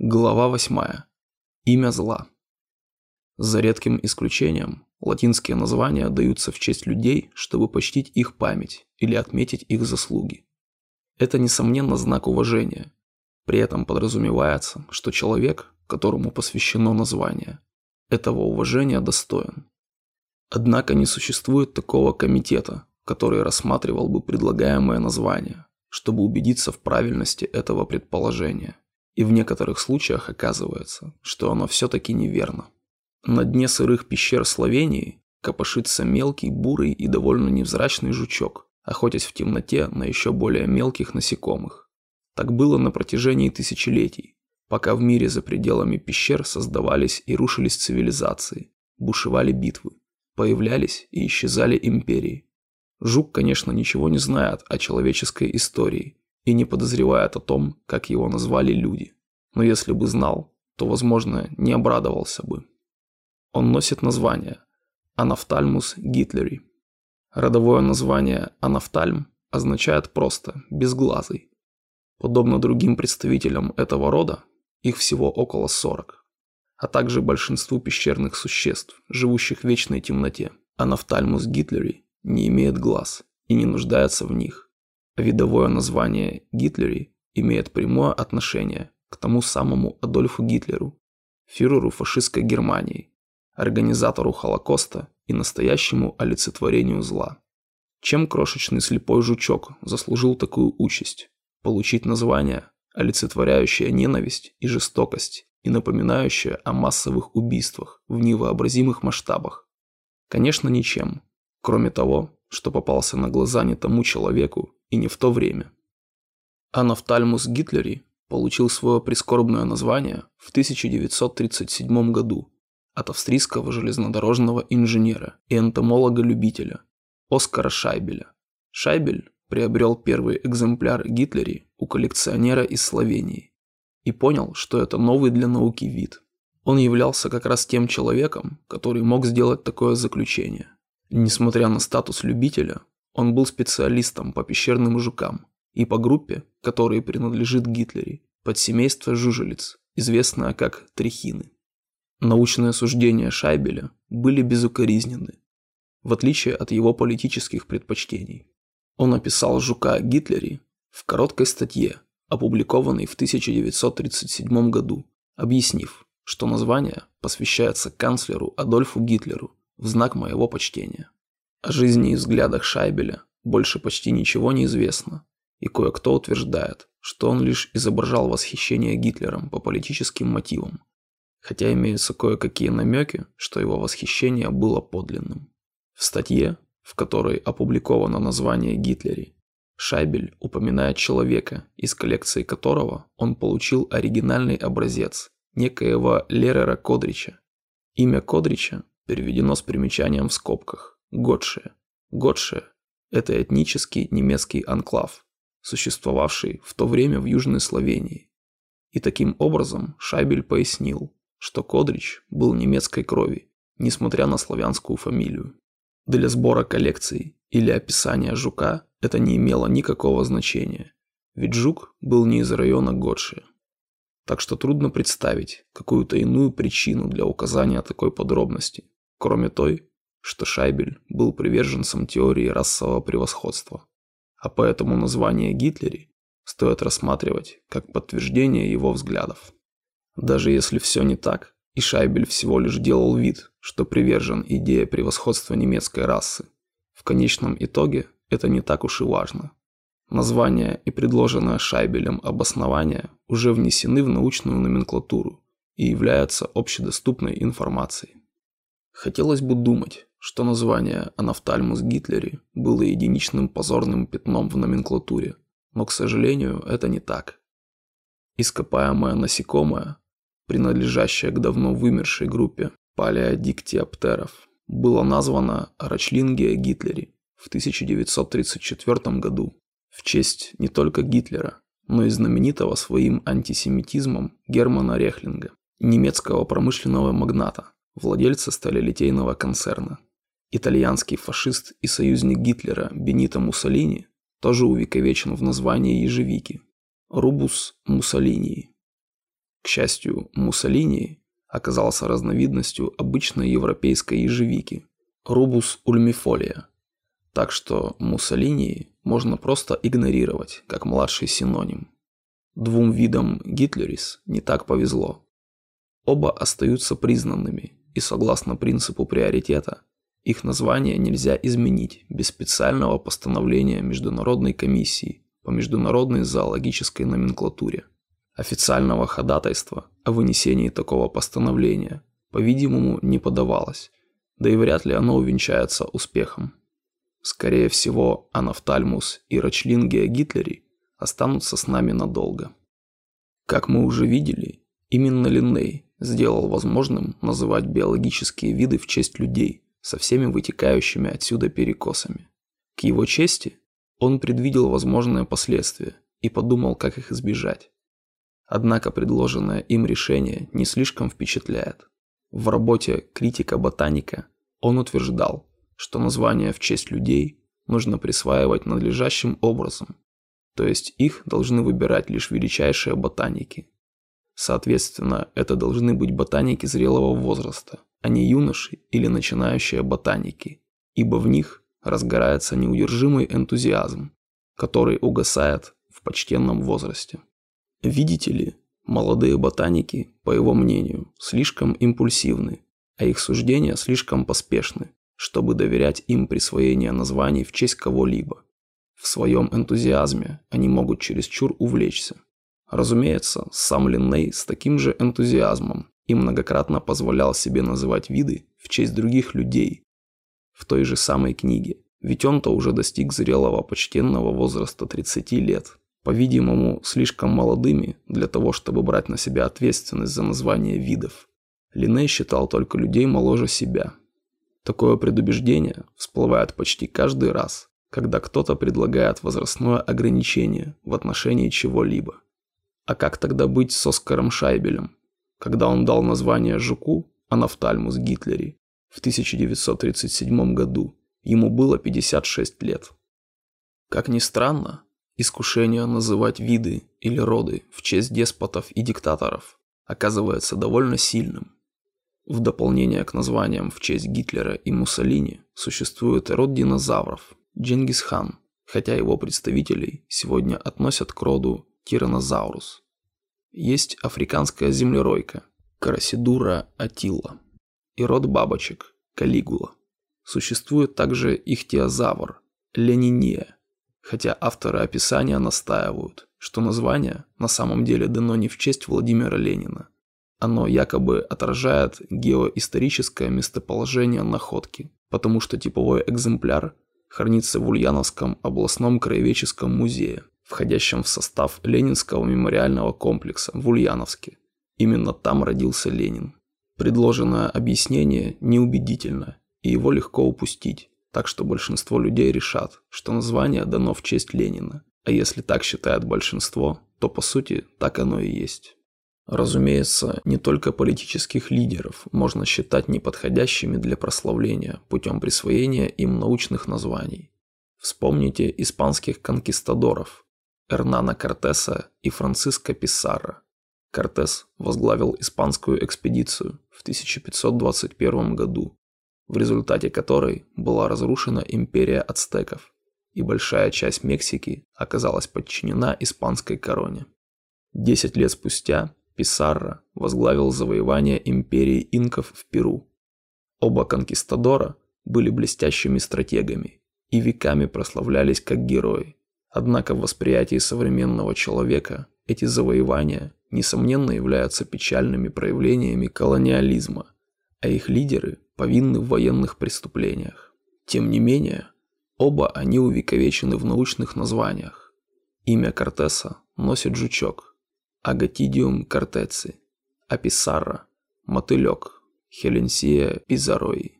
Глава 8. Имя зла. За редким исключением, латинские названия даются в честь людей, чтобы почтить их память или отметить их заслуги. Это, несомненно, знак уважения. При этом подразумевается, что человек, которому посвящено название, этого уважения достоин. Однако не существует такого комитета, который рассматривал бы предлагаемое название, чтобы убедиться в правильности этого предположения – и в некоторых случаях оказывается, что оно все-таки неверно. На дне сырых пещер Словении копошится мелкий, бурый и довольно невзрачный жучок, охотясь в темноте на еще более мелких насекомых. Так было на протяжении тысячелетий, пока в мире за пределами пещер создавались и рушились цивилизации, бушевали битвы, появлялись и исчезали империи. Жук, конечно, ничего не знает о человеческой истории и не подозревает о том, как его назвали люди. Но если бы знал, то, возможно, не обрадовался бы. Он носит название Анафтальмус гитлери. Родовое название Анафтальм означает просто «безглазый». Подобно другим представителям этого рода, их всего около 40, а также большинству пещерных существ, живущих в вечной темноте, Анафтальмус гитлери не имеет глаз и не нуждается в них. Видовое название Гитлери имеет прямое отношение к тому самому Адольфу Гитлеру, фюреру фашистской Германии, организатору Холокоста и настоящему олицетворению зла. Чем крошечный слепой жучок заслужил такую участь? Получить название, олицетворяющее ненависть и жестокость и напоминающее о массовых убийствах в невообразимых масштабах? Конечно, ничем, кроме того, что попался на глаза не тому человеку и не в то время. Анафтальмус Гитлери получил свое прискорбное название в 1937 году от австрийского железнодорожного инженера и энтомолога-любителя Оскара Шайбеля. Шайбель приобрел первый экземпляр Гитлери у коллекционера из Словении и понял, что это новый для науки вид. Он являлся как раз тем человеком, который мог сделать такое заключение. Несмотря на статус любителя, он был специалистом по пещерным жукам и по группе, которой принадлежит Гитлере, подсемейство жужелиц, известное как трихины. Научные суждения Шайбеля были безукоризненны, в отличие от его политических предпочтений. Он описал жука Гитлере в короткой статье, опубликованной в 1937 году, объяснив, что название посвящается канцлеру Адольфу Гитлеру в знак моего почтения. О жизни и взглядах Шайбеля больше почти ничего не известно, и кое-кто утверждает, что он лишь изображал восхищение Гитлером по политическим мотивам, хотя имеются кое-какие намеки, что его восхищение было подлинным. В статье, в которой опубликовано название Гитлери, Шайбель упоминает человека, из коллекции которого он получил оригинальный образец некоего Лерера Кодрича. Имя Кодрича переведено с примечанием в скобках «Готше». Готше – это этнический немецкий анклав, существовавший в то время в Южной Словении. И таким образом Шайбель пояснил, что Кодрич был немецкой крови, несмотря на славянскую фамилию. Для сбора коллекций или описания жука это не имело никакого значения, ведь жук был не из района Готши. Так что трудно представить какую-то иную причину для указания такой подробности, кроме той, что Шайбель был приверженцем теории расового превосходства. А поэтому название Гитлери стоит рассматривать как подтверждение его взглядов. Даже если все не так, и Шайбель всего лишь делал вид, что привержен идее превосходства немецкой расы, в конечном итоге это не так уж и важно. Название и предложенное Шайбелем обоснование уже внесены в научную номенклатуру и являются общедоступной информацией. Хотелось бы думать, что название Анафтальмус Гитлери было единичным позорным пятном в номенклатуре, но, к сожалению, это не так. Ископаемое насекомое, принадлежащее к давно вымершей группе палеодиктиоптеров, было названо Рачлингия Гитлери в 1934 году в честь не только Гитлера, но и знаменитого своим антисемитизмом Германа Рехлинга, немецкого промышленного магната, владельца сталелитейного концерна. Итальянский фашист и союзник Гитлера Бенито Муссолини тоже увековечен в названии ежевики – Рубус Муссолини. К счастью, Муссолини оказался разновидностью обычной европейской ежевики – Рубус ульмифолия. Так что Муссолини можно просто игнорировать, как младший синоним. Двум видам Гитлерис не так повезло. Оба остаются признанными, и согласно принципу приоритета, их название нельзя изменить без специального постановления Международной комиссии по международной зоологической номенклатуре. Официального ходатайства о вынесении такого постановления, по-видимому, не подавалось, да и вряд ли оно увенчается успехом. Скорее всего, Анафтальмус и Рачлингия Гитлери останутся с нами надолго. Как мы уже видели, именно Линней сделал возможным называть биологические виды в честь людей со всеми вытекающими отсюда перекосами. К его чести он предвидел возможные последствия и подумал, как их избежать. Однако предложенное им решение не слишком впечатляет. В работе «Критика ботаника» он утверждал, что названия в честь людей нужно присваивать надлежащим образом, то есть их должны выбирать лишь величайшие ботаники. Соответственно, это должны быть ботаники зрелого возраста, а не юноши или начинающие ботаники, ибо в них разгорается неудержимый энтузиазм, который угасает в почтенном возрасте. Видите ли, молодые ботаники, по его мнению, слишком импульсивны, а их суждения слишком поспешны, чтобы доверять им присвоение названий в честь кого-либо. В своем энтузиазме они могут чересчур увлечься. Разумеется, сам Линней с таким же энтузиазмом и многократно позволял себе называть виды в честь других людей в той же самой книге, ведь он-то уже достиг зрелого почтенного возраста 30 лет, по-видимому, слишком молодыми для того, чтобы брать на себя ответственность за название видов. Линней считал только людей моложе себя. Такое предубеждение всплывает почти каждый раз, когда кто-то предлагает возрастное ограничение в отношении чего-либо. А как тогда быть с Оскаром Шайбелем, когда он дал название жуку Анафтальмус Гитлери в 1937 году? Ему было 56 лет. Как ни странно, искушение называть виды или роды в честь деспотов и диктаторов оказывается довольно сильным. В дополнение к названиям в честь Гитлера и Муссолини существует род динозавров, Джингисхан, хотя его представителей сегодня относят к роду Тиранозаурус. Есть африканская землеройка Карасидура атила и род бабочек Калигула. Существует также ихтиозавр Лениния, хотя авторы описания настаивают, что название на самом деле дано не в честь Владимира Ленина. Оно якобы отражает геоисторическое местоположение находки, потому что типовой экземпляр хранится в Ульяновском областном краеведческом музее, входящем в состав Ленинского мемориального комплекса в Ульяновске. Именно там родился Ленин. Предложенное объяснение неубедительно, и его легко упустить, так что большинство людей решат, что название дано в честь Ленина. А если так считает большинство, то по сути так оно и есть. Разумеется, не только политических лидеров можно считать неподходящими для прославления путем присвоения им научных названий. Вспомните испанских конкистадоров Эрнана Кортеса и Франциско Писарро. Кортес возглавил испанскую экспедицию в 1521 году, в результате которой была разрушена империя ацтеков, и большая часть Мексики оказалась подчинена испанской короне. Десять лет спустя Писарро возглавил завоевание империи инков в Перу. Оба конкистадора были блестящими стратегами и веками прославлялись как герои. Однако в восприятии современного человека эти завоевания, несомненно, являются печальными проявлениями колониализма, а их лидеры повинны в военных преступлениях. Тем не менее, оба они увековечены в научных названиях. Имя Кортеса носит жучок, Агатидиум кортеци, Аписара, мотылек, Хеленсия пизарои.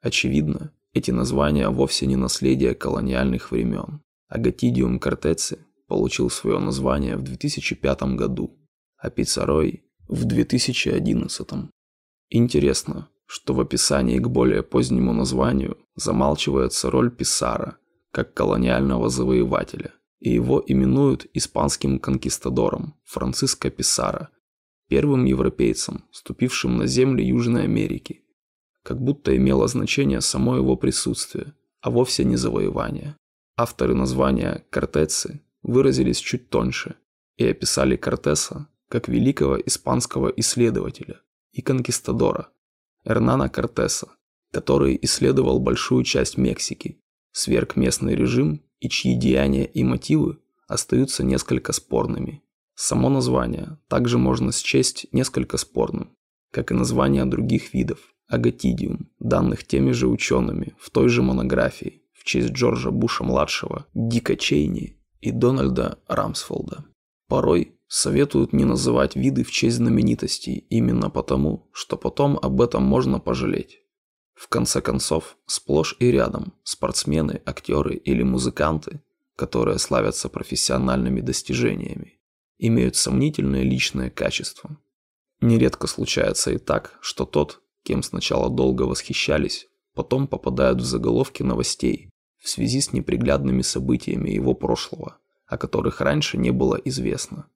Очевидно, эти названия вовсе не наследие колониальных времен. Агатидиум кортеци получил свое название в 2005 году, а Пицарой в 2011. Интересно, что в описании к более позднему названию замалчивается роль Писара как колониального завоевателя – и его именуют испанским конкистадором Франциско Писара, первым европейцем, ступившим на земли Южной Америки, как будто имело значение само его присутствие, а вовсе не завоевание. Авторы названия «Кортецы» выразились чуть тоньше и описали Кортеса как великого испанского исследователя и конкистадора Эрнана Кортеса, который исследовал большую часть Мексики, сверг местный режим и чьи деяния и мотивы остаются несколько спорными. Само название также можно счесть несколько спорным, как и названия других видов агатидиум, данных теми же учеными в той же монографии в честь Джорджа Буша-младшего, Дика Чейни и Дональда Рамсфолда. Порой советуют не называть виды в честь знаменитостей именно потому, что потом об этом можно пожалеть. В конце концов, сплошь и рядом спортсмены, актеры или музыканты, которые славятся профессиональными достижениями, имеют сомнительные личные качества. Нередко случается и так, что тот, кем сначала долго восхищались, потом попадают в заголовки новостей в связи с неприглядными событиями его прошлого, о которых раньше не было известно.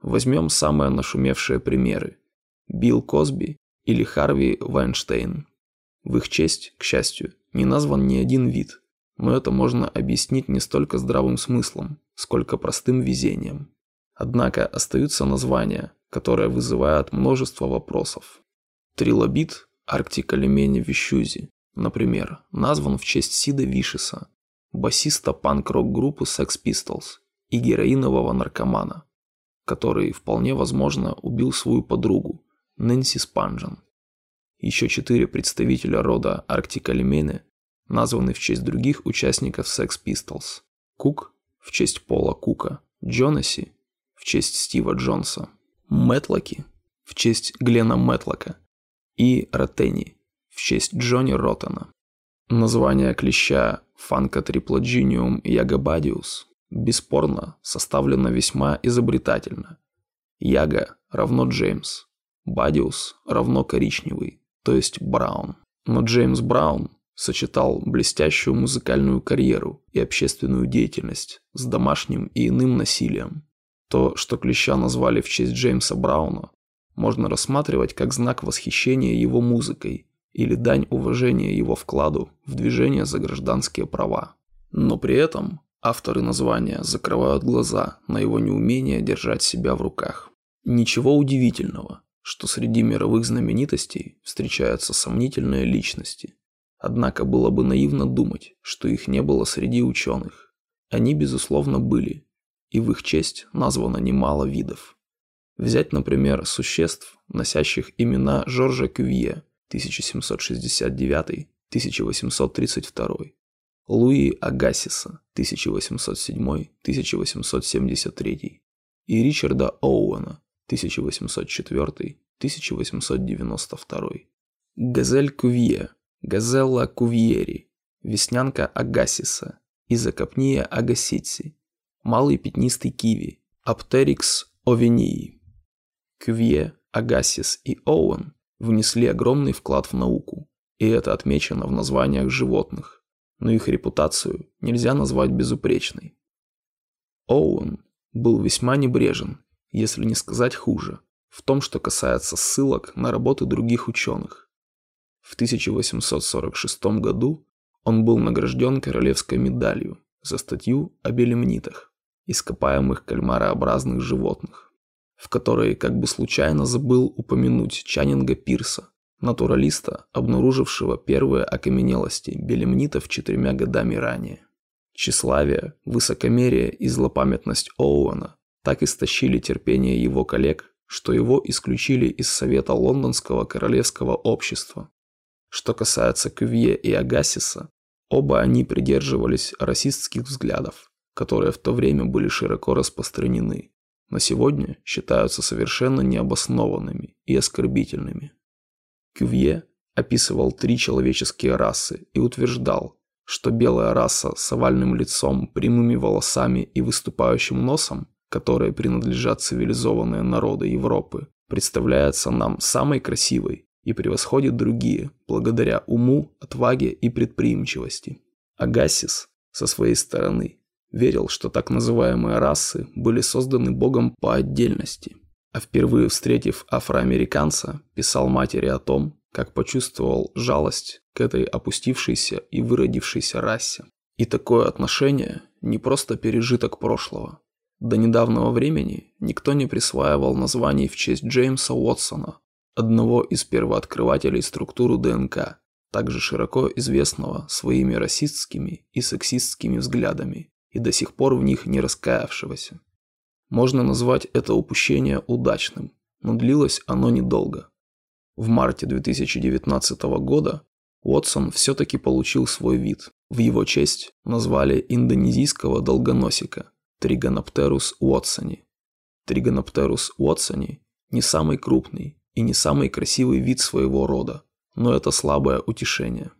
Возьмем самые нашумевшие примеры. Билл Косби или Харви Вайнштейн. В их честь, к счастью, не назван ни один вид, но это можно объяснить не столько здравым смыслом, сколько простым везением. Однако остаются названия, которые вызывают множество вопросов. Трилобит Арктикалемени Вищузи, например, назван в честь Сида Вишеса, басиста панк-рок группы Sex Pistols и героинового наркомана, который, вполне возможно, убил свою подругу, Нэнси Спанжен. Еще четыре представителя рода Арктикалемени названы в честь других участников Sex Pistols. Кук в честь Пола Кука, Джонаси в честь Стива Джонса, Мэтлоки в честь Глена Мэтлока и Ротени в честь Джонни Роттена. Название клеща Фанкотриплоджиниум ягобадиус бесспорно составлено весьма изобретательно. Яга равно Джеймс, Бадиус равно коричневый, то есть Браун. Но Джеймс Браун сочетал блестящую музыкальную карьеру и общественную деятельность с домашним и иным насилием. То, что Клеща назвали в честь Джеймса Брауна, можно рассматривать как знак восхищения его музыкой или дань уважения его вкладу в движение за гражданские права. Но при этом авторы названия закрывают глаза на его неумение держать себя в руках. Ничего удивительного, что среди мировых знаменитостей встречаются сомнительные личности. Однако было бы наивно думать, что их не было среди ученых. Они, безусловно, были, и в их честь названо немало видов. Взять, например, существ, носящих имена Жоржа Кювье 1769-1832, Луи Агасиса 1807-1873 и Ричарда Оуэна 1804-1892. Газель Кувье, Газелла Кувьери, Веснянка Агасиса, Изокопния Агаситси, Малый пятнистый киви, Аптерикс овении. Кювье, Агасис и Оуэн внесли огромный вклад в науку, и это отмечено в названиях животных, но их репутацию нельзя назвать безупречной. Оуэн был весьма небрежен, если не сказать хуже, в том, что касается ссылок на работы других ученых. В 1846 году он был награжден королевской медалью за статью о белемнитах ископаемых кальмарообразных животных, в которой как бы случайно забыл упомянуть Чанинга Пирса, натуралиста, обнаружившего первые окаменелости белемнитов четырьмя годами ранее. Тщеславие, высокомерие и злопамятность Оуэна так истощили терпение его коллег, что его исключили из Совета Лондонского Королевского Общества. Что касается Кювье и Агасиса, оба они придерживались расистских взглядов которые в то время были широко распространены, но сегодня считаются совершенно необоснованными и оскорбительными. Кювье описывал три человеческие расы и утверждал, что белая раса с овальным лицом, прямыми волосами и выступающим носом, которые принадлежат цивилизованные народы Европы, представляется нам самой красивой и превосходит другие благодаря уму, отваге и предприимчивости. Агасис, со своей стороны, верил, что так называемые расы были созданы Богом по отдельности. а впервые встретив афроамериканца, писал матери о том, как почувствовал жалость к этой опустившейся и выродившейся расе. И такое отношение не просто пережиток прошлого. До недавнего времени никто не присваивал названий в честь Джеймса Уотсона, одного из первооткрывателей структуры ДНК, также широко известного своими расистскими и сексистскими взглядами и до сих пор в них не раскаявшегося. Можно назвать это упущение удачным, но длилось оно недолго. В марте 2019 года Уотсон все-таки получил свой вид. В его честь назвали индонезийского долгоносика Тригоноптерус уотсони. Тригоноптерус уотсони не самый крупный и не самый красивый вид своего рода, но это слабое утешение.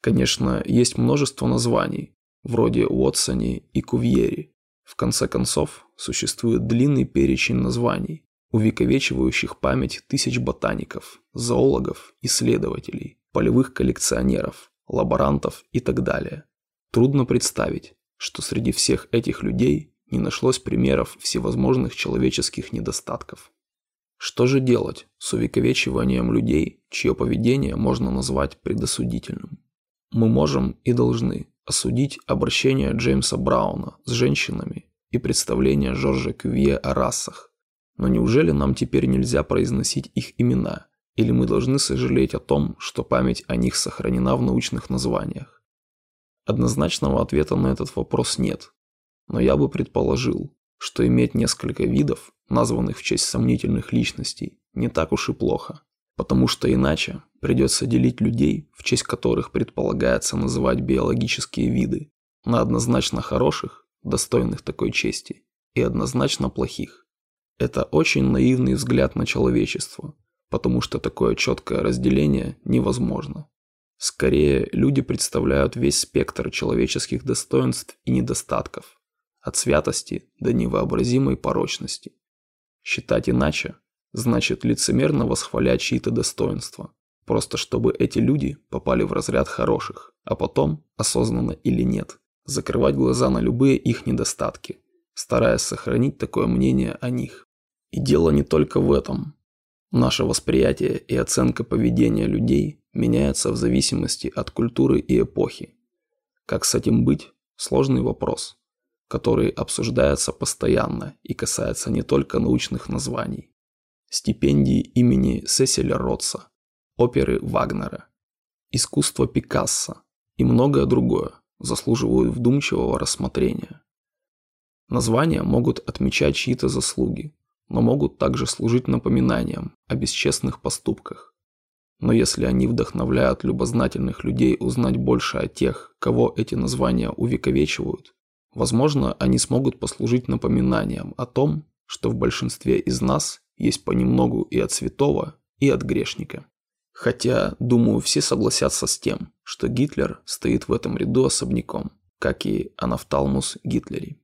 Конечно, есть множество названий, вроде Уотсони и Кувьери. В конце концов, существует длинный перечень названий, увековечивающих память тысяч ботаников, зоологов, исследователей, полевых коллекционеров, лаборантов и так далее. Трудно представить, что среди всех этих людей не нашлось примеров всевозможных человеческих недостатков. Что же делать с увековечиванием людей, чье поведение можно назвать предосудительным? Мы можем и должны осудить обращение Джеймса Брауна с женщинами и представление Жоржа Кювье о расах. Но неужели нам теперь нельзя произносить их имена, или мы должны сожалеть о том, что память о них сохранена в научных названиях? Однозначного ответа на этот вопрос нет, но я бы предположил, что иметь несколько видов, названных в честь сомнительных личностей, не так уж и плохо, потому что иначе придется делить людей, в честь которых предполагается называть биологические виды, на однозначно хороших, достойных такой чести, и однозначно плохих. Это очень наивный взгляд на человечество, потому что такое четкое разделение невозможно. Скорее, люди представляют весь спектр человеческих достоинств и недостатков, от святости до невообразимой порочности. Считать иначе значит лицемерно восхвалять чьи-то достоинства, просто чтобы эти люди попали в разряд хороших, а потом, осознанно или нет, закрывать глаза на любые их недостатки, стараясь сохранить такое мнение о них. И дело не только в этом. Наше восприятие и оценка поведения людей меняется в зависимости от культуры и эпохи. Как с этим быть – сложный вопрос, который обсуждается постоянно и касается не только научных названий. Стипендии имени Сеселя Ротса, оперы Вагнера, искусство Пикассо и многое другое заслуживают вдумчивого рассмотрения. Названия могут отмечать чьи-то заслуги, но могут также служить напоминанием о бесчестных поступках. Но если они вдохновляют любознательных людей узнать больше о тех, кого эти названия увековечивают, возможно, они смогут послужить напоминанием о том, что в большинстве из нас есть понемногу и от святого, и от грешника. Хотя, думаю, все согласятся с тем, что Гитлер стоит в этом ряду особняком, как и Анафталмус Гитлери.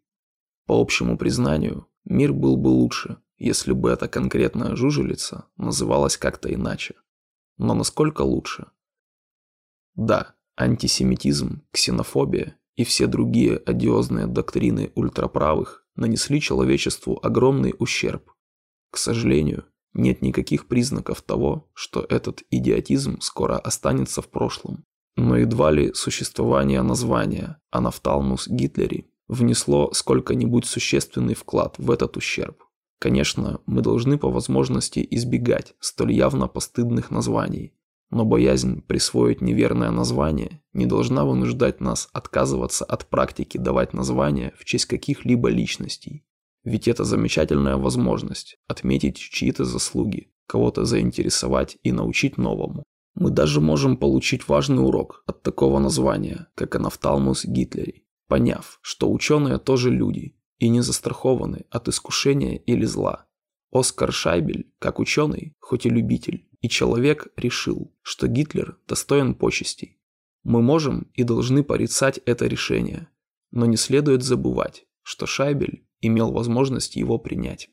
По общему признанию, мир был бы лучше, если бы эта конкретная жужелица называлась как-то иначе. Но насколько лучше? Да, антисемитизм, ксенофобия и все другие одиозные доктрины ультраправых нанесли человечеству огромный ущерб. К сожалению, нет никаких признаков того, что этот идиотизм скоро останется в прошлом. Но едва ли существование названия «Анафталмус Гитлери» внесло сколько-нибудь существенный вклад в этот ущерб. Конечно, мы должны по возможности избегать столь явно постыдных названий, но боязнь присвоить неверное название не должна вынуждать нас отказываться от практики давать названия в честь каких-либо личностей. Ведь это замечательная возможность отметить чьи-то заслуги, кого-то заинтересовать и научить новому. Мы даже можем получить важный урок от такого названия, как Анафталмус Гитлери, поняв, что ученые тоже люди и не застрахованы от искушения или зла. Оскар Шайбель, как ученый, хоть и любитель, и человек решил, что Гитлер достоин почестей. Мы можем и должны порицать это решение, но не следует забывать, что Шайбель имел возможность его принять.